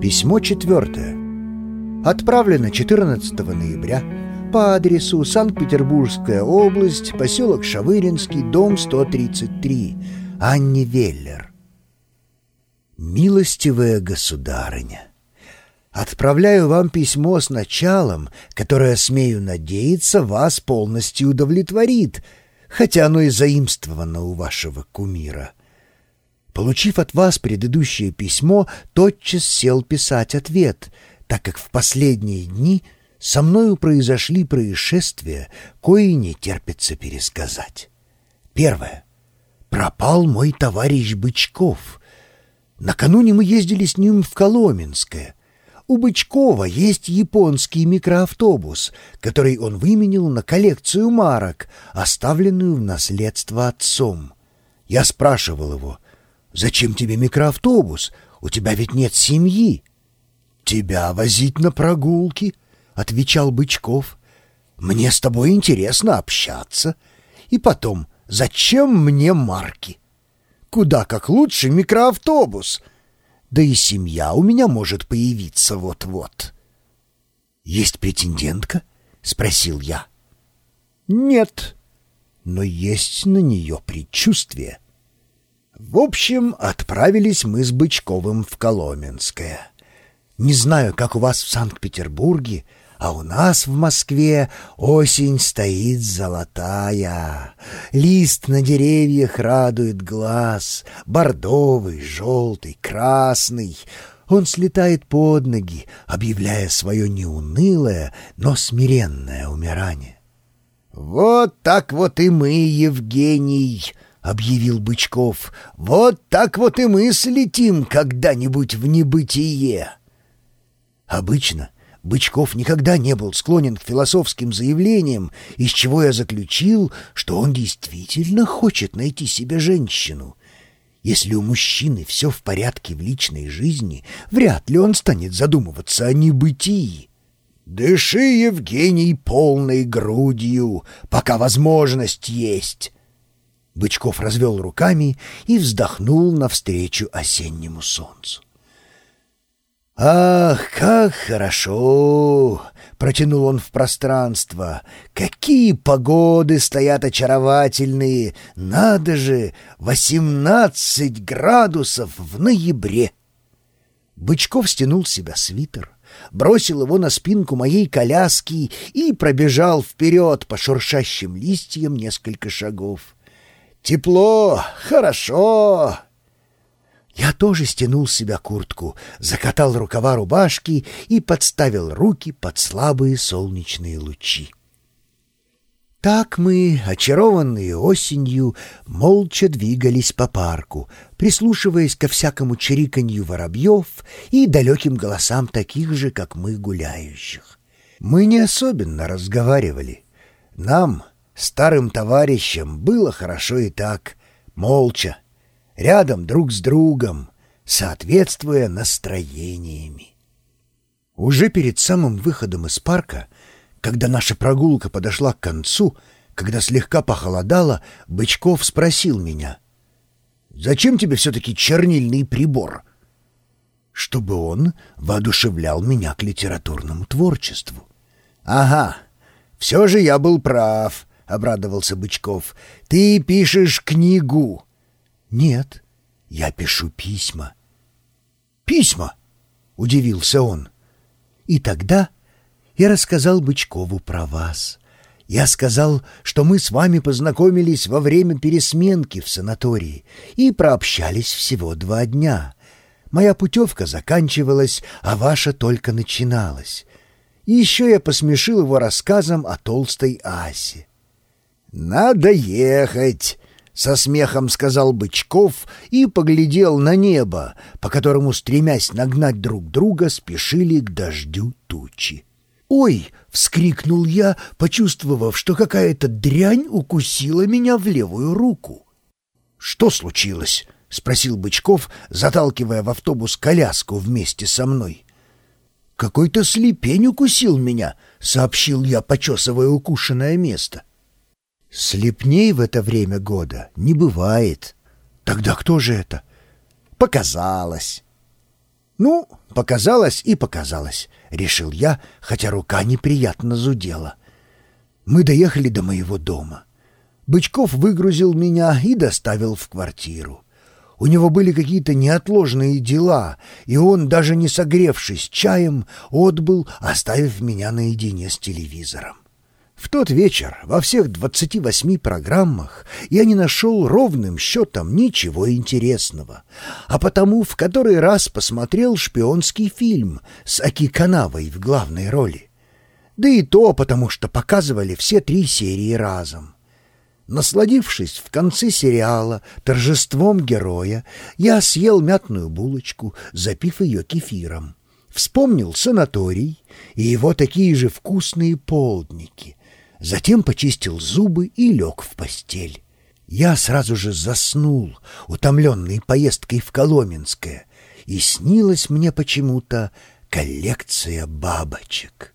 Письмо четвертое. Отправлено 14 ноября по адресу Санкт-Петербургская область, поселок Шавыринский, дом 133, Анне Веллер. Милостивая государыня, отправляю вам письмо с началом, которое, смею надеяться, вас полностью удовлетворит, хотя оно и заимствовано у вашего кумира. Получив от вас предыдущее письмо, тотчас сел писать ответ, так как в последние дни со мною произошли происшествия, кои не терпится пересказать. Первое. Пропал мой товарищ Бычков. Накануне мы ездили с ним в Коломенское. У Бычкова есть японский микроавтобус, который он выменил на коллекцию марок, оставленную в наследство отцом. Я спрашивал его — Зачем тебе микроавтобус? У тебя ведь нет семьи. Тебя возить на прогулки, отвечал Бычков. Мне с тобой интересно общаться. И потом, зачем мне марки? Куда как лучше микроавтобус. Да и семья у меня может появиться вот-вот. Есть претендентка? спросил я. Нет, но есть на нее предчувствие. В общем, отправились мы с Бычковым в Коломенское. Не знаю, как у вас в Санкт-Петербурге, а у нас в Москве осень стоит золотая. Лист на деревьях радует глаз, бордовый, желтый, красный. Он слетает под ноги, объявляя свое неунылое, но смиренное умирание. «Вот так вот и мы, Евгений!» — объявил Бычков. «Вот так вот и мы слетим когда-нибудь в небытие!» Обычно Бычков никогда не был склонен к философским заявлениям, из чего я заключил, что он действительно хочет найти себе женщину. Если у мужчины все в порядке в личной жизни, вряд ли он станет задумываться о небытии. «Дыши, Евгений, полной грудью, пока возможность есть!» Бычков развел руками и вздохнул навстречу осеннему солнцу. «Ах, как хорошо!» — протянул он в пространство. «Какие погоды стоят очаровательные! Надо же, восемнадцать градусов в ноябре!» Бычков стянул с себя свитер, бросил его на спинку моей коляски и пробежал вперед по шуршащим листьям несколько шагов. Тепло, хорошо. Я тоже стянул с себя куртку, закатал рукава рубашки и подставил руки под слабые солнечные лучи. Так мы, очарованные осенью, молча двигались по парку, прислушиваясь ко всякому чириканью воробьев и далеким голосам таких же, как мы, гуляющих. Мы не особенно разговаривали. Нам, Старым товарищам было хорошо и так, молча, рядом друг с другом, соответствуя настроениями. Уже перед самым выходом из парка, когда наша прогулка подошла к концу, когда слегка похолодало, Бычков спросил меня, «Зачем тебе все-таки чернильный прибор?» Чтобы он воодушевлял меня к литературному творчеству. «Ага, все же я был прав», обрадовался Бычков. «Ты пишешь книгу?» «Нет, я пишу письма». «Письма?» — удивился он. И тогда я рассказал Бычкову про вас. Я сказал, что мы с вами познакомились во время пересменки в санатории и прообщались всего два дня. Моя путевка заканчивалась, а ваша только начиналась. Еще я посмешил его рассказом о толстой Асе. «Надо ехать!» — со смехом сказал Бычков и поглядел на небо, по которому, стремясь нагнать друг друга, спешили к дождю тучи. «Ой!» — вскрикнул я, почувствовав, что какая-то дрянь укусила меня в левую руку. «Что случилось?» — спросил Бычков, заталкивая в автобус коляску вместе со мной. «Какой-то слепень укусил меня», — сообщил я, почесывая укушенное место. Слепней в это время года не бывает. Тогда кто же это? Показалось. Ну, показалось и показалось, решил я, хотя рука неприятно зудела. Мы доехали до моего дома. Бычков выгрузил меня и доставил в квартиру. У него были какие-то неотложные дела, и он, даже не согревшись чаем, отбыл, оставив меня наедине с телевизором. В тот вечер во всех 28 программах я не нашел ровным счетом ничего интересного, а потому в который раз посмотрел шпионский фильм с Аки Канавой в главной роли. Да и то потому, что показывали все три серии разом. Насладившись в конце сериала торжеством героя, я съел мятную булочку, запив ее кефиром. Вспомнил санаторий и его такие же вкусные полдники. Затем почистил зубы и лег в постель. Я сразу же заснул, утомленный поездкой в Коломенское, и снилась мне почему-то коллекция бабочек.